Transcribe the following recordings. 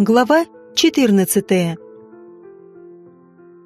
Глава 14.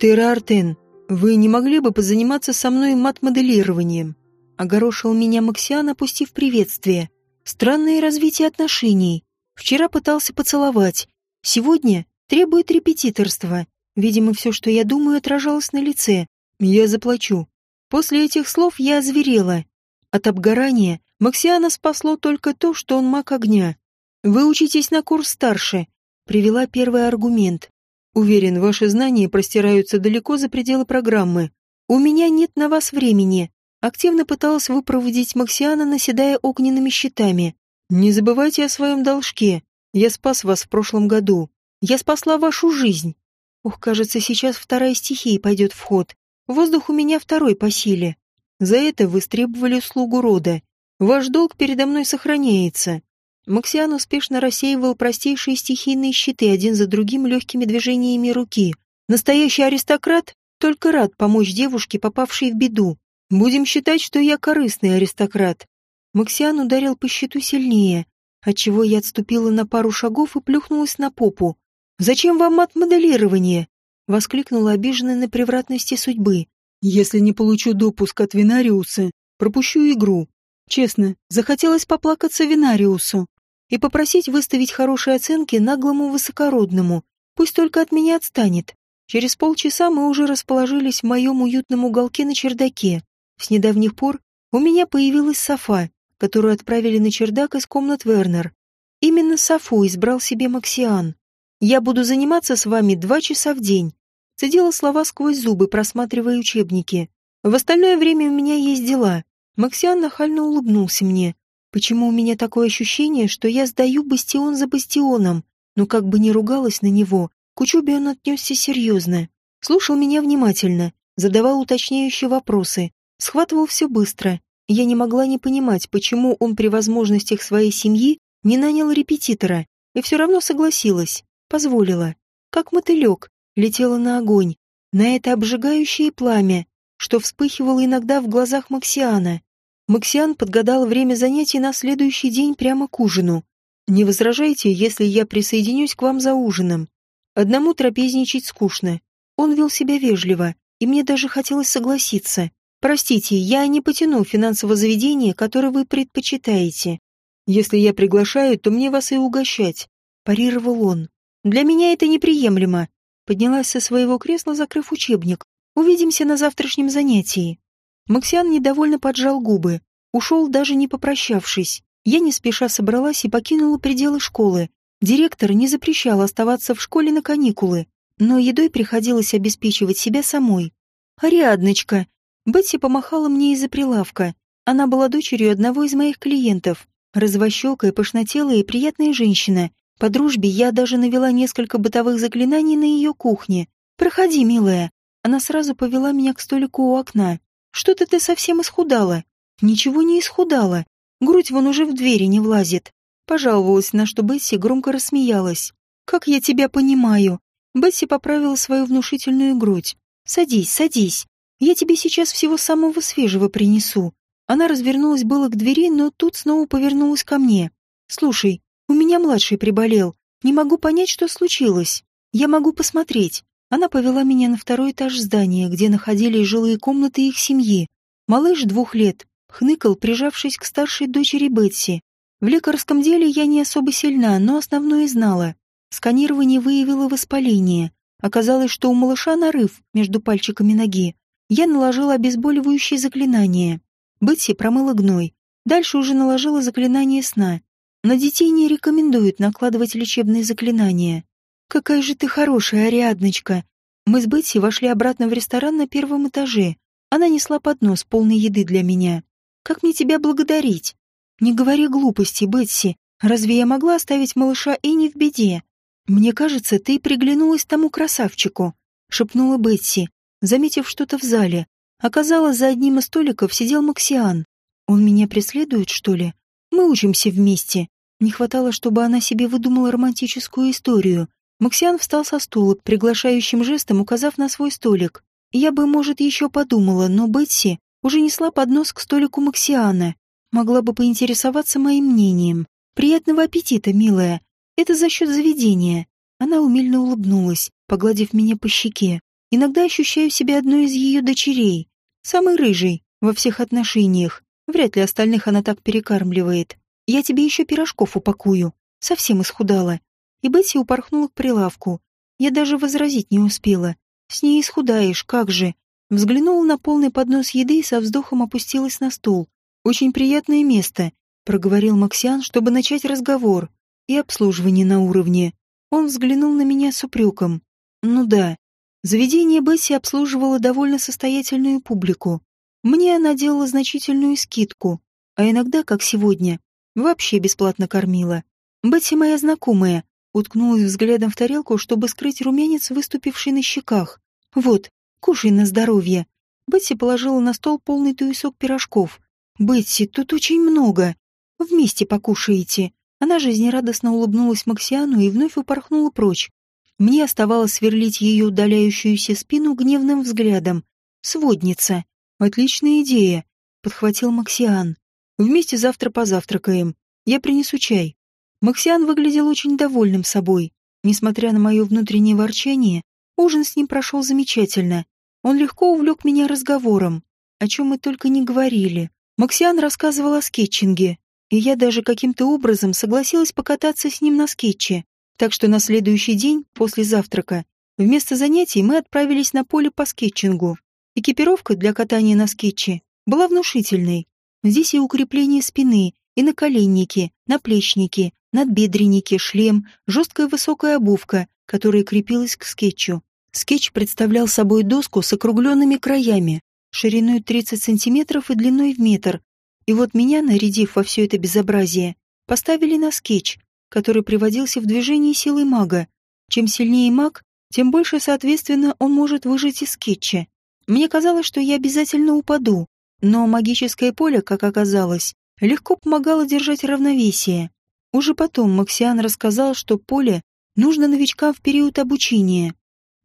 Терартен, вы не могли бы позаниматься со мной мат-моделированием? Огорошил меня Максиан, опустив приветствие. Странное развитие отношений. Вчера пытался поцеловать. Сегодня требует репетиторства. Видимо, все, что я думаю, отражалось на лице. Я заплачу. После этих слов я озверела. От обгорания Максиана спасло только то, что он маг огня. Вы учитесь на курс старше, привела первый аргумент. Уверен, ваши знания простираются далеко за пределы программы. У меня нет на вас времени. Активно пыталась выпроводить Максиана, наседая огненными щитами. Не забывайте о своем должке. Я спас вас в прошлом году. Я спасла вашу жизнь. Ух, кажется, сейчас вторая стихия пойдет в ход. Воздух у меня второй по силе. За это вы стребовали услугу рода. Ваш долг передо мной сохраняется. Максиан успешно рассеивал простейшие стихийные щиты один за другим легкими движениями руки. Настоящий аристократ только рад помочь девушке, попавшей в беду. Будем считать, что я корыстный аристократ. Максиан ударил по щиту сильнее, отчего я отступила на пару шагов и плюхнулась на попу. «Зачем вам мат-моделирование?» — воскликнула обиженная на превратности судьбы. «Если не получу допуск от Винариуса, пропущу игру. Честно, захотелось поплакаться Винариусу и попросить выставить хорошие оценки наглому высокородному, пусть только от меня отстанет. Через полчаса мы уже расположились в моем уютном уголке на чердаке. С недавних пор у меня появилась софа, которую отправили на чердак из комнат Вернер. Именно софу избрал себе Максиан. «Я буду заниматься с вами два часа в день», цедила слова сквозь зубы, просматривая учебники. «В остальное время у меня есть дела». Максиан нахально улыбнулся мне, Почему у меня такое ощущение, что я сдаю бастион за бастионом, но как бы ни ругалась на него, к учебе он отнесся серьезно. Слушал меня внимательно, задавал уточняющие вопросы, схватывал все быстро. Я не могла не понимать, почему он при возможностях своей семьи не нанял репетитора, и все равно согласилась, позволила. Как мотылек, летела на огонь, на это обжигающее пламя, что вспыхивало иногда в глазах Максиана. Максиан подгадал время занятий на следующий день прямо к ужину. «Не возражайте, если я присоединюсь к вам за ужином. Одному трапезничать скучно». Он вел себя вежливо, и мне даже хотелось согласиться. «Простите, я не потяну финансовое заведение, которое вы предпочитаете. Если я приглашаю, то мне вас и угощать», — парировал он. «Для меня это неприемлемо». Поднялась со своего кресла, закрыв учебник. «Увидимся на завтрашнем занятии». Максиан недовольно поджал губы, ушел даже не попрощавшись. Я не спеша собралась и покинула пределы школы. Директор не запрещал оставаться в школе на каникулы, но едой приходилось обеспечивать себя самой. «Ариадночка!» Бетси помахала мне из-за прилавка. Она была дочерью одного из моих клиентов. Развощекая, пышнотелая и приятная женщина. По дружбе я даже навела несколько бытовых заклинаний на ее кухне. «Проходи, милая». Она сразу повела меня к столику у окна. Что-то ты совсем исхудала. Ничего не исхудала. Грудь вон уже в двери не влазит. Пожаловалась на что Бесси громко рассмеялась. Как я тебя понимаю. Бесси поправила свою внушительную грудь. Садись, садись. Я тебе сейчас всего самого свежего принесу. Она развернулась было к двери, но тут снова повернулась ко мне. Слушай, у меня младший приболел. Не могу понять, что случилось. Я могу посмотреть. Она повела меня на второй этаж здания, где находились жилые комнаты их семьи. Малыш двух лет хныкал, прижавшись к старшей дочери Бетси. В лекарском деле я не особо сильна, но основное знала. Сканирование выявило воспаление. Оказалось, что у малыша нарыв между пальчиками ноги. Я наложила обезболивающее заклинание. Бетси промыла гной. Дальше уже наложила заклинание сна. На детей не рекомендуют накладывать лечебные заклинания. «Какая же ты хорошая, Ариадночка!» Мы с Бетси вошли обратно в ресторан на первом этаже. Она несла поднос полный еды для меня. «Как мне тебя благодарить?» «Не говори глупости, Бетси. Разве я могла оставить малыша и не в беде?» «Мне кажется, ты приглянулась тому красавчику», — шепнула Бетси, заметив что-то в зале. Оказалось, за одним из столиков сидел Максиан. «Он меня преследует, что ли? Мы учимся вместе». Не хватало, чтобы она себе выдумала романтическую историю. Максиан встал со стула, приглашающим жестом указав на свой столик. Я бы, может, еще подумала, но Бетси уже несла поднос к столику Максиана. Могла бы поинтересоваться моим мнением. Приятного аппетита, милая. Это за счет заведения. Она умильно улыбнулась, погладив меня по щеке. Иногда ощущаю себя одной из ее дочерей, самой рыжей во всех отношениях. Вряд ли остальных она так перекармливает. Я тебе еще пирожков упакую. Совсем исхудала. И Бетси упорхнула к прилавку. Я даже возразить не успела. С ней исхудаешь, как же. Взглянула на полный поднос еды и со вздохом опустилась на стул. Очень приятное место, проговорил Максиан, чтобы начать разговор. И обслуживание на уровне. Он взглянул на меня с упреком. Ну да. Заведение Бесси обслуживало довольно состоятельную публику. Мне она делала значительную скидку, а иногда, как сегодня, вообще бесплатно кормила. Бетси моя знакомая, уткнулась взглядом в тарелку, чтобы скрыть румянец, выступивший на щеках. «Вот, кушай на здоровье». Бетси положила на стол полный туесок пирожков. «Бетси, тут очень много. Вместе покушаете». Она жизнерадостно улыбнулась Максиану и вновь упорхнула прочь. Мне оставалось сверлить ее удаляющуюся спину гневным взглядом. «Сводница. Отличная идея», — подхватил Максиан. «Вместе завтра позавтракаем. Я принесу чай». Максиан выглядел очень довольным собой. Несмотря на мое внутреннее ворчание, ужин с ним прошел замечательно. Он легко увлек меня разговором, о чем мы только не говорили. Максиан рассказывал о скетчинге, и я даже каким-то образом согласилась покататься с ним на скетче. Так что на следующий день, после завтрака, вместо занятий мы отправились на поле по скетчингу. Экипировка для катания на скетче была внушительной. Здесь и укрепление спины, и наколенники, наплечники, надбедренники, шлем, жесткая высокая обувка, которая крепилась к скетчу. Скетч представлял собой доску с округленными краями, шириной 30 сантиметров и длиной в метр, и вот меня, нарядив во все это безобразие, поставили на скетч, который приводился в движение силой мага. Чем сильнее маг, тем больше, соответственно, он может выжить из скетча. Мне казалось, что я обязательно упаду, но магическое поле, как оказалось, легко помогало держать равновесие. Уже потом Максиан рассказал, что поле нужно новичкам в период обучения.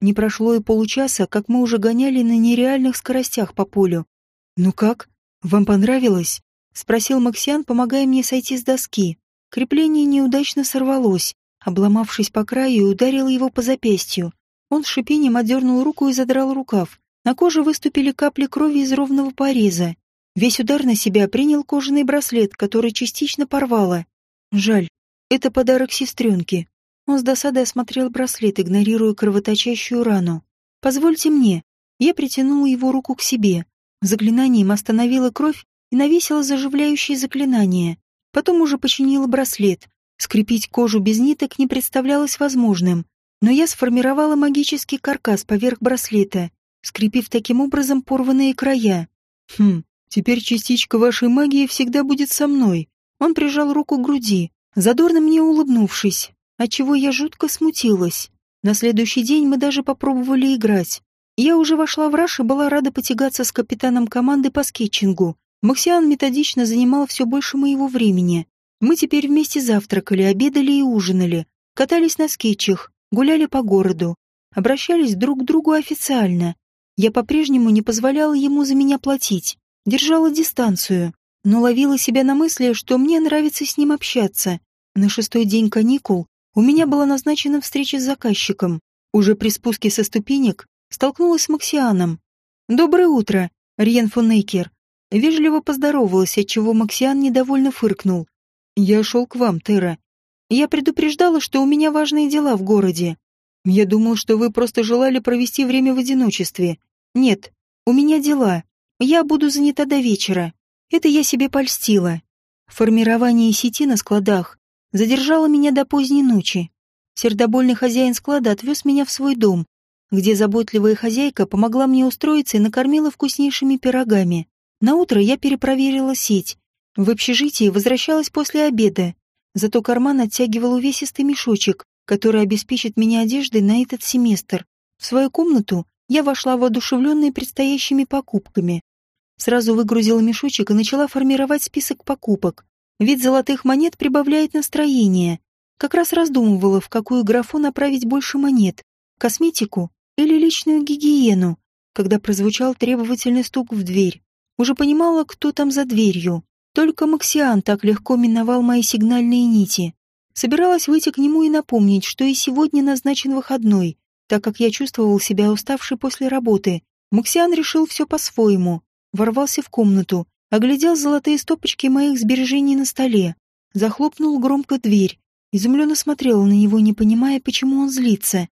Не прошло и получаса, как мы уже гоняли на нереальных скоростях по полю. «Ну как? Вам понравилось?» спросил Максиан, помогая мне сойти с доски. Крепление неудачно сорвалось, обломавшись по краю и ударил его по запястью. Он с шипением отдернул руку и задрал рукав. На коже выступили капли крови из ровного пореза. Весь удар на себя принял кожаный браслет, который частично порвало. Жаль, это подарок сестренке. Он с досадой осмотрел браслет, игнорируя кровоточащую рану. «Позвольте мне». Я притянул его руку к себе. Заклинанием остановила кровь и навесила заживляющее заклинание. Потом уже починила браслет. Скрепить кожу без ниток не представлялось возможным, но я сформировала магический каркас поверх браслета, скрепив таким образом порванные края. Хм, теперь частичка вашей магии всегда будет со мной. Он прижал руку к груди, задорно мне улыбнувшись, отчего я жутко смутилась. На следующий день мы даже попробовали играть. Я уже вошла в раш и была рада потягаться с капитаном команды по скетчингу, Максиан методично занимал все больше моего времени. Мы теперь вместе завтракали, обедали и ужинали, катались на скетчах, гуляли по городу, обращались друг к другу официально. Я по-прежнему не позволяла ему за меня платить, держала дистанцию, но ловила себя на мысли, что мне нравится с ним общаться. На шестой день каникул у меня была назначена встреча с заказчиком. Уже при спуске со ступенек столкнулась с Максианом. «Доброе утро, Риен фон Эйкер», Вежливо поздоровалась, отчего Максиан недовольно фыркнул. «Я шел к вам, Тера. Я предупреждала, что у меня важные дела в городе. Я думал, что вы просто желали провести время в одиночестве. Нет, у меня дела. Я буду занята до вечера. Это я себе польстила. Формирование сети на складах задержало меня до поздней ночи. Сердобольный хозяин склада отвез меня в свой дом, где заботливая хозяйка помогла мне устроиться и накормила вкуснейшими пирогами. На утро я перепроверила сеть. В общежитии возвращалась после обеда. Зато карман оттягивал увесистый мешочек, который обеспечит меня одеждой на этот семестр. В свою комнату я вошла воодушевленная предстоящими покупками. Сразу выгрузила мешочек и начала формировать список покупок. Вид золотых монет прибавляет настроение. Как раз раздумывала, в какую графу направить больше монет. Косметику или личную гигиену, когда прозвучал требовательный стук в дверь. Уже понимала, кто там за дверью. Только Максиан так легко миновал мои сигнальные нити. Собиралась выйти к нему и напомнить, что и сегодня назначен выходной, так как я чувствовал себя уставшей после работы. Максиан решил все по-своему. Ворвался в комнату, оглядел золотые стопочки моих сбережений на столе, захлопнул громко дверь, изумленно смотрела на него, не понимая, почему он злится.